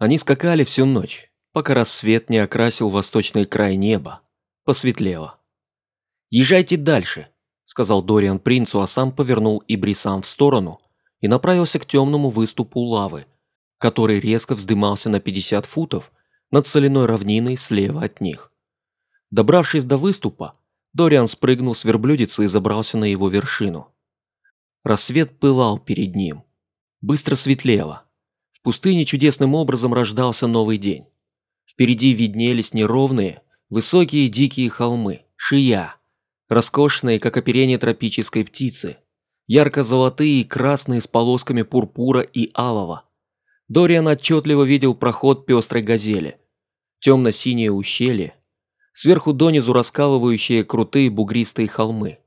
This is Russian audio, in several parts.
Они скакали всю ночь, пока рассвет не окрасил восточный край неба. Посветлело. «Езжайте дальше», – сказал Дориан принцу, а сам повернул Ибрисам в сторону и направился к темному выступу лавы, который резко вздымался на 50 футов над соляной равниной слева от них. Добравшись до выступа, Дориан спрыгнул с верблюдицы и забрался на его вершину. Рассвет пылал перед ним. Быстро светлело. В пустыне чудесным образом рождался новый день. Впереди виднелись неровные, высокие дикие холмы, шия, роскошные, как оперение тропической птицы, ярко-золотые и красные с полосками пурпура и алого. Дориан отчетливо видел проход пестрой газели, темно-синее ущелье, сверху донизу раскалывающие крутые бугристые холмы.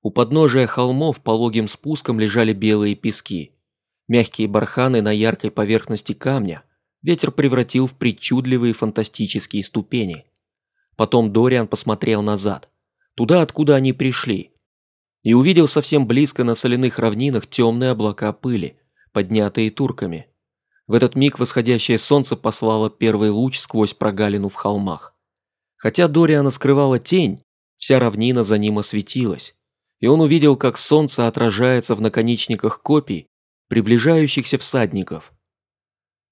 У подножия холмов пологим спуском лежали белые пески – Мягкие барханы на яркой поверхности камня ветер превратил в причудливые фантастические ступени. Потом Дориан посмотрел назад, туда, откуда они пришли, и увидел совсем близко на соляных равнинах темные облака пыли, поднятые турками. В этот миг восходящее солнце послало первый луч сквозь прогалину в холмах. Хотя Дориана скрывала тень, вся равнина за ним осветилась, и он увидел, как солнце отражается в наконечниках копий приближающихся всадников.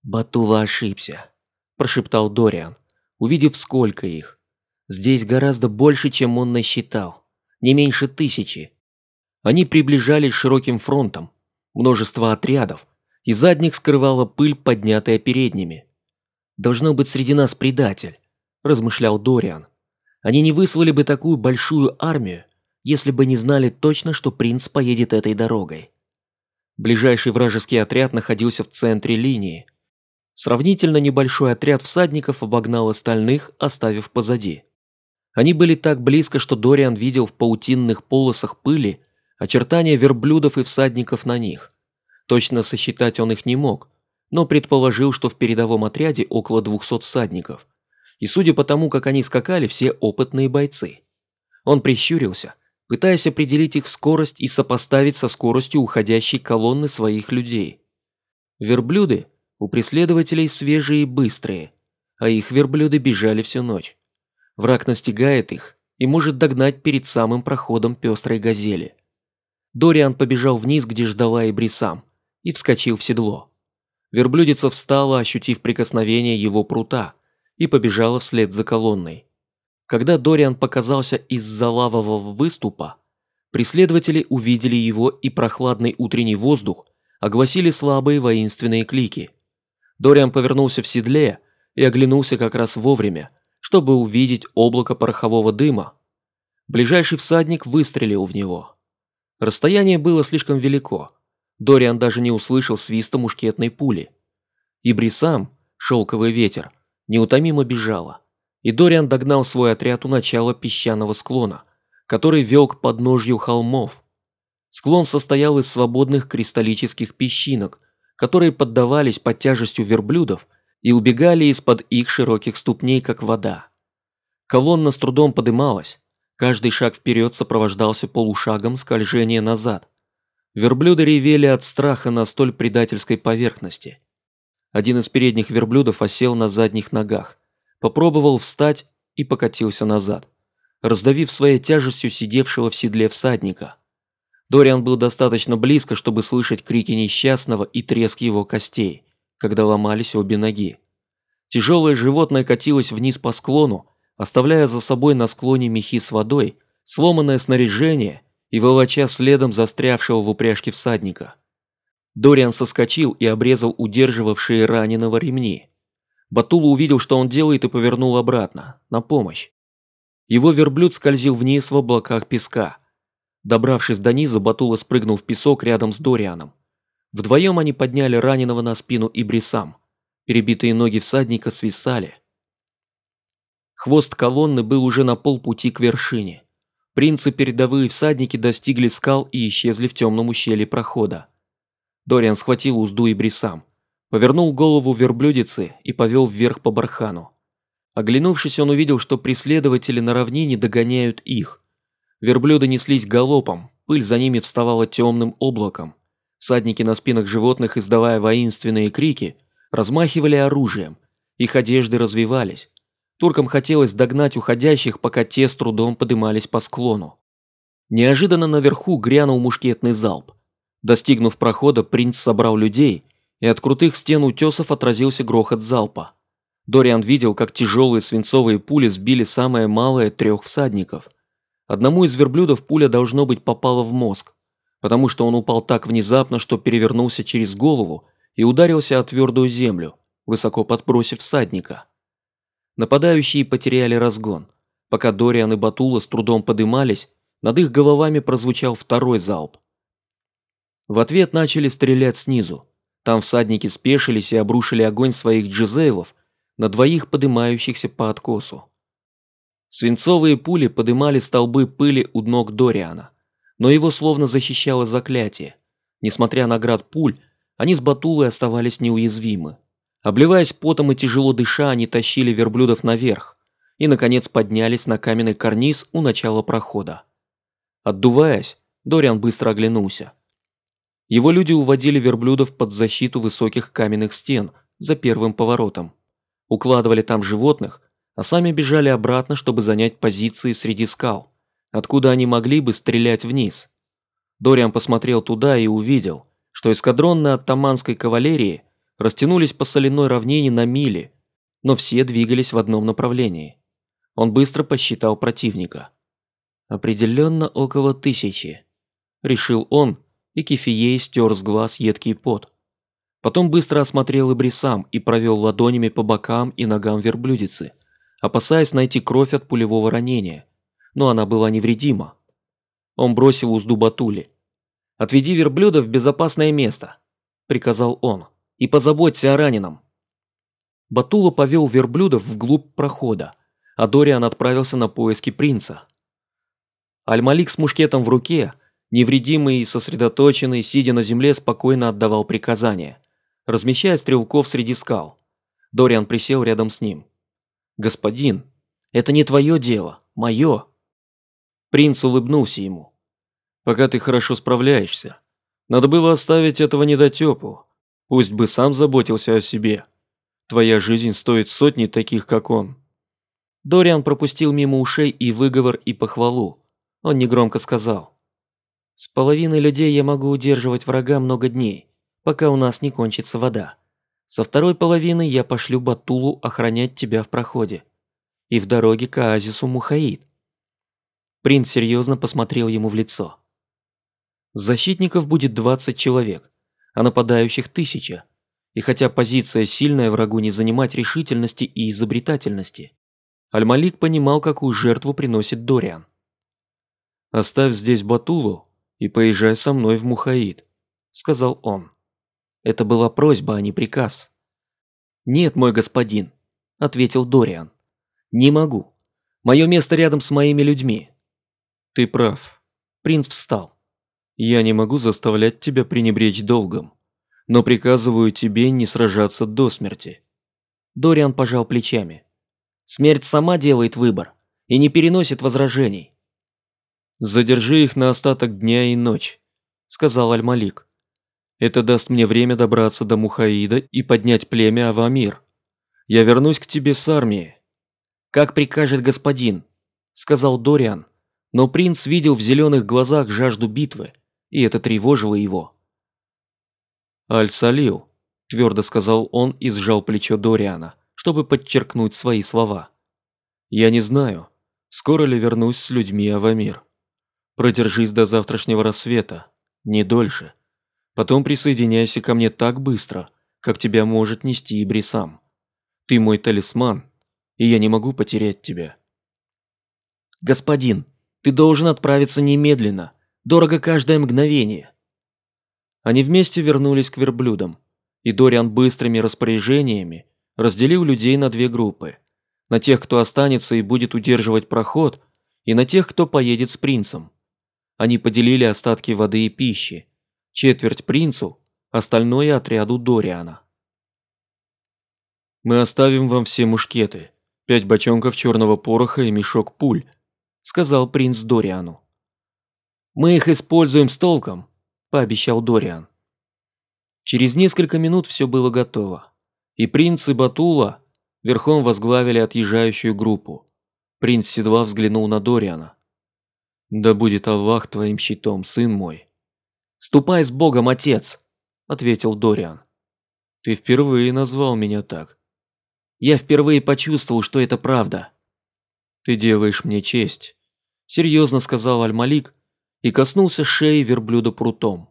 «Батула ошибся», – прошептал Дориан, увидев сколько их. «Здесь гораздо больше, чем он насчитал. Не меньше тысячи». Они приближались широким фронтом, множество отрядов, и задних скрывала пыль, поднятая передними. «Должно быть среди нас предатель», – размышлял Дориан. «Они не выслали бы такую большую армию, если бы не знали точно, что принц поедет этой дорогой. Ближайший вражеский отряд находился в центре линии. Сравнительно небольшой отряд всадников обогнал остальных, оставив позади. Они были так близко, что Дориан видел в паутинных полосах пыли очертания верблюдов и всадников на них. Точно сосчитать он их не мог, но предположил, что в передовом отряде около 200 всадников. И судя по тому, как они скакали, все опытные бойцы. Он прищурился – пытаясь определить их скорость и сопоставить со скоростью уходящей колонны своих людей. Верблюды у преследователей свежие и быстрые, а их верблюды бежали всю ночь. Враг настигает их и может догнать перед самым проходом пестрой газели. Дориан побежал вниз, где ждала Ибрисам, и вскочил в седло. Верблюдица встала, ощутив прикосновение его прута, и побежала вслед за колонной. Когда Дориан показался из-за лавового выступа, преследователи увидели его и прохладный утренний воздух огласили слабые воинственные клики. Дориан повернулся в седле и оглянулся как раз вовремя, чтобы увидеть облако порохового дыма. Ближайший всадник выстрелил в него. Расстояние было слишком велико. Дориан даже не услышал свиста мушкетной пули. И Брисам, шелковый ветер, неутомимо бежала и Дориан догнал свой отряд у начала песчаного склона, который вел к подножью холмов. Склон состоял из свободных кристаллических песчинок, которые поддавались под тяжестью верблюдов и убегали из-под их широких ступней, как вода. Колонна с трудом подымалась, каждый шаг вперед сопровождался полушагом скольжения назад. Верблюды ревели от страха на столь предательской поверхности. Один из передних верблюдов осел на задних ногах, Попробовал встать и покатился назад, раздавив своей тяжестью сидевшего в седле всадника. Дориан был достаточно близко, чтобы слышать крики несчастного и треск его костей, когда ломались обе ноги. Тяжелое животное катилось вниз по склону, оставляя за собой на склоне мехи с водой, сломанное снаряжение и волоча следом застрявшего в упряжке всадника. Дориан соскочил и обрезал удерживавшие раненого ремни. Батула увидел, что он делает, и повернул обратно, на помощь. Его верблюд скользил вниз в облаках песка. Добравшись до низа, Батула спрыгнул в песок рядом с Дорианом. Вдвоем они подняли раненого на спину и брисам. Перебитые ноги всадника свисали. Хвост колонны был уже на полпути к вершине. Принцы передовые всадники достигли скал и исчезли в темном ущелье прохода. Дориан схватил узду и брисам. Повернул голову верблюдицы и повел вверх по бархану. Оглянувшись, он увидел, что преследователи на равнине догоняют их. Верблюды неслись галопом, пыль за ними вставала темным облаком. Садники на спинах животных, издавая воинственные крики, размахивали оружием, их одежды развивались. Туркам хотелось догнать уходящих, пока те с трудом подымались по склону. Неожиданно наверху грянул мушкетный залп. Достигнув прохода, принц собрал людей, и от крутых стен утесов отразился грохот залпа. Дориан видел, как тяжелые свинцовые пули сбили самое малое трех всадников. Одному из верблюдов пуля, должно быть, попала в мозг, потому что он упал так внезапно, что перевернулся через голову и ударился о твердую землю, высоко подбросив всадника. Нападающие потеряли разгон. Пока Дориан и Батула с трудом подымались, над их головами прозвучал второй залп. В ответ начали стрелять снизу. Там всадники спешились и обрушили огонь своих джизейлов на двоих подымающихся по откосу. Свинцовые пули подымали столбы пыли у ног Дориана, но его словно защищало заклятие. Несмотря на град пуль, они с Батулой оставались неуязвимы. Обливаясь потом и тяжело дыша, они тащили верблюдов наверх и, наконец, поднялись на каменный карниз у начала прохода. Отдуваясь, Дориан быстро оглянулся. Его люди уводили верблюдов под защиту высоких каменных стен за первым поворотом. Укладывали там животных, а сами бежали обратно, чтобы занять позиции среди скал, откуда они могли бы стрелять вниз. Дориан посмотрел туда и увидел, что эскадронные оттаманской кавалерии растянулись по соляной равнине на мили, но все двигались в одном направлении. Он быстро посчитал противника. Определенно около тысячи. Решил он, и Кефией стер с глаз едкий пот. Потом быстро осмотрел и брисам и провел ладонями по бокам и ногам верблюдицы, опасаясь найти кровь от пулевого ранения, но она была невредима. Он бросил узду Батули. «Отведи верблюда в безопасное место», – приказал он и позаботься о раненом». Батула повел верблюдов вглубь прохода, а Дориан отправился на поиски принца. Аль-Малик с мушкетом в руке, невредимый и сосредоточенный, сидя на земле, спокойно отдавал приказания, размещая стрелков среди скал. Дориан присел рядом с ним. «Господин, это не твое дело, мое». Принц улыбнулся ему. «Пока ты хорошо справляешься. Надо было оставить этого недотепу. Пусть бы сам заботился о себе. Твоя жизнь стоит сотни таких, как он». Дориан пропустил мимо ушей и выговор, и похвалу. Он негромко сказал. «С половиной людей я могу удерживать врага много дней, пока у нас не кончится вода. Со второй половины я пошлю Батулу охранять тебя в проходе. И в дороге к оазису Мухаид». Принц серьезно посмотрел ему в лицо. «Защитников будет 20 человек а нападающих тысяча. И хотя позиция сильная, врагу не занимать решительности и изобретательности. Аль-Малик понимал, какую жертву приносит Дориан. «Оставь здесь Батулу и поезжай со мной в Мухаид», – сказал он. Это была просьба, а не приказ. «Нет, мой господин», – ответил Дориан. «Не могу. Мое место рядом с моими людьми». «Ты прав». Принц встал. Я не могу заставлять тебя пренебречь долгом, но приказываю тебе не сражаться до смерти». Дориан пожал плечами. «Смерть сама делает выбор и не переносит возражений». «Задержи их на остаток дня и ночь», — сказал Аль-Малик. «Это даст мне время добраться до Мухаида и поднять племя Авамир. Я вернусь к тебе с армией». «Как прикажет господин», — сказал Дориан, но принц видел в зеленых глазах жажду битвы и это тревожило его. «Аль-Салил», – твердо сказал он и сжал плечо Дориана, чтобы подчеркнуть свои слова. «Я не знаю, скоро ли вернусь с людьми Авамир. Продержись до завтрашнего рассвета, не дольше. Потом присоединяйся ко мне так быстро, как тебя может нести Ибрисам. Ты мой талисман, и я не могу потерять тебя». «Господин, ты должен отправиться немедленно», Дорого каждое мгновение. Они вместе вернулись к верблюдам, и Дориан быстрыми распоряжениями разделил людей на две группы. На тех, кто останется и будет удерживать проход, и на тех, кто поедет с принцем. Они поделили остатки воды и пищи. Четверть принцу, остальное отряду Дориана. «Мы оставим вам все мушкеты, пять бочонков черного пороха и мешок пуль», сказал принц Дориану. «Мы их используем с толком», – пообещал Дориан. Через несколько минут все было готово. И принц и Батула верхом возглавили отъезжающую группу. Принц Седва взглянул на Дориана. «Да будет Аллах твоим щитом, сын мой». «Ступай с Богом, отец!» – ответил Дориан. «Ты впервые назвал меня так». «Я впервые почувствовал, что это правда». «Ты делаешь мне честь», – серьезно сказал Аль-Малик и коснулся шеи верблюда прутом.